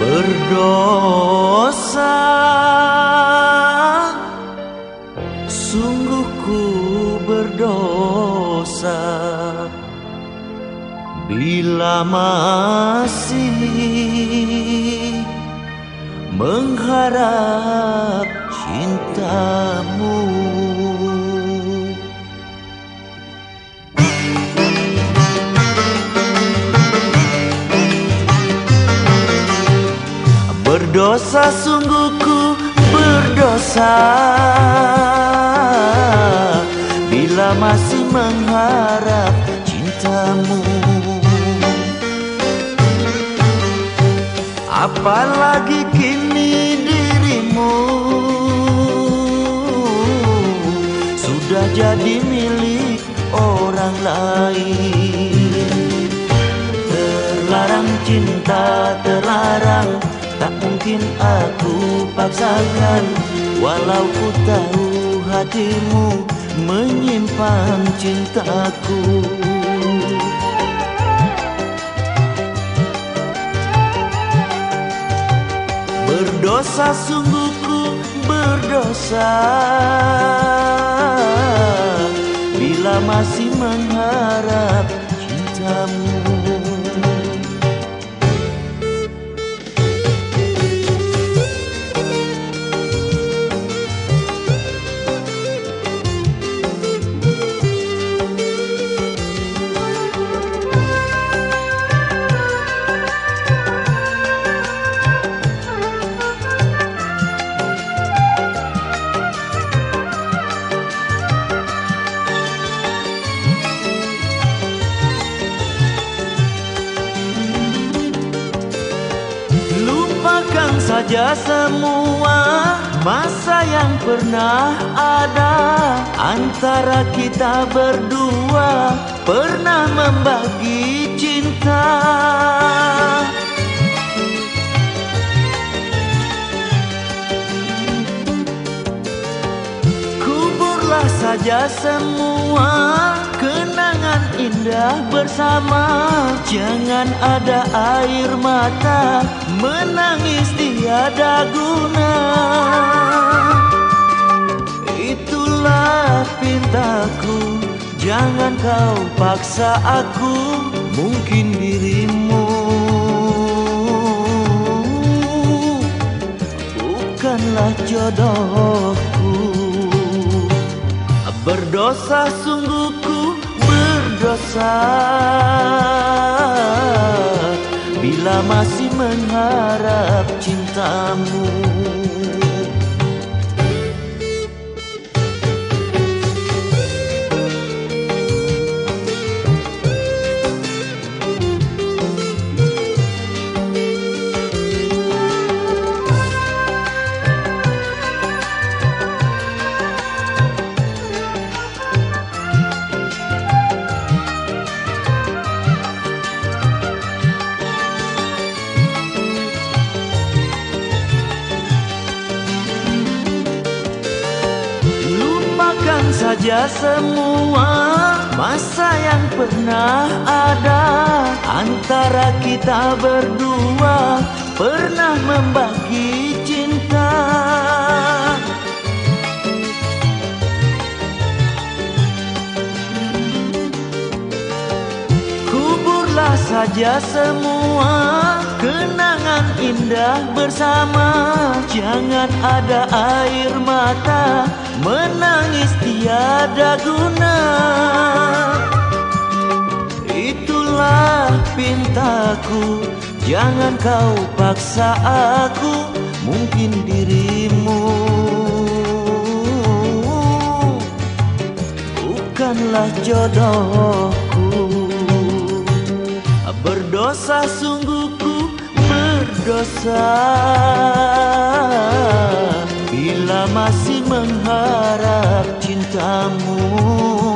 berdosa. Sungguh ku berdosa. Bila masih mengharap cintamu Berdosa sungguh ku berdosa. Bila masih mengharap cintamu. Apalagi kini dirimu. Sudah jadi milik orang lain. Terlarang cinta terlarang Tak mungkin aku paksakan Walau ku tahu hatimu menyimpan cintaku. Berdosa sungguh ku berdosa. Bila masih mengharap cintamu Lupakan saja semua masa yang pernah ada. Antara kita berdua pernah membagi cinta. Kuburlah saja semua kenangan indah bersama Jangan ada air mata menangis tiada guna. Itulah pintaku Jangan kau paksa aku Mungkin dirimu. Bukanlah jodohku. Berdosa sungguh ku berdosa. Bila masih mengharap cintamu saja semua masa yang pernah ada. Antara kita berdua pernah membagi cinta. Kuburlah saja semua kenangan indah bersama. Jangan ada air mata menangis tiada guna. Itulah pintaku. Jangan kau paksa aku. Mungkin dirimu. Bukanlah jodohku. Berdosa sungguh ku berdosa. Bila masih mengharap cintamu